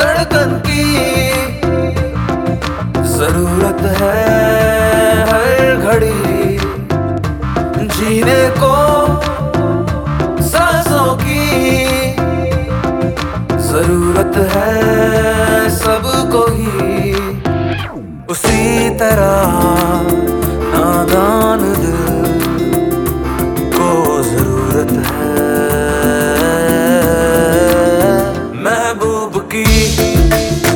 धड़कन की ज़रूरत है हर घड़ी जीने को सांसों की ज़रूरत है सबको ही। उसी तरह की।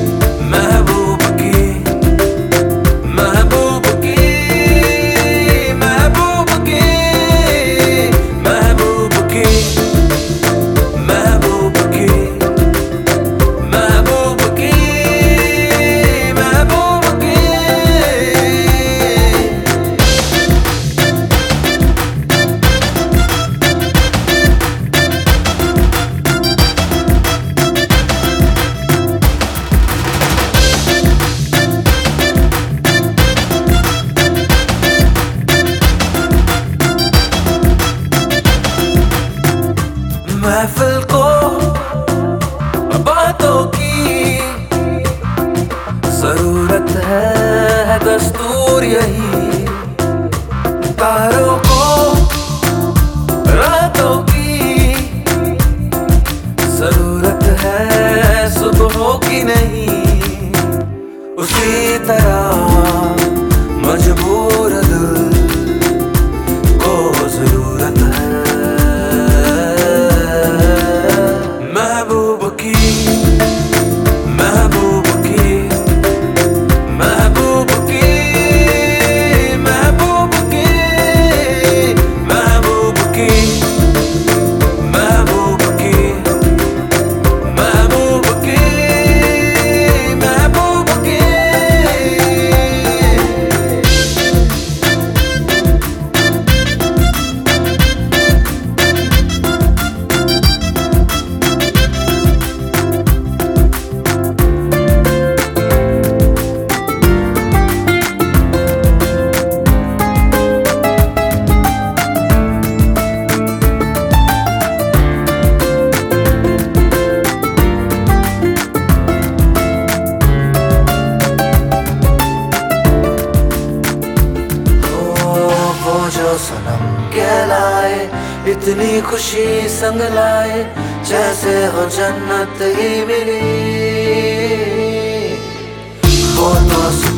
नहीं उसी तरह इतनी खुशी संग लाए जैसे हो जन्नत ही मिली। तो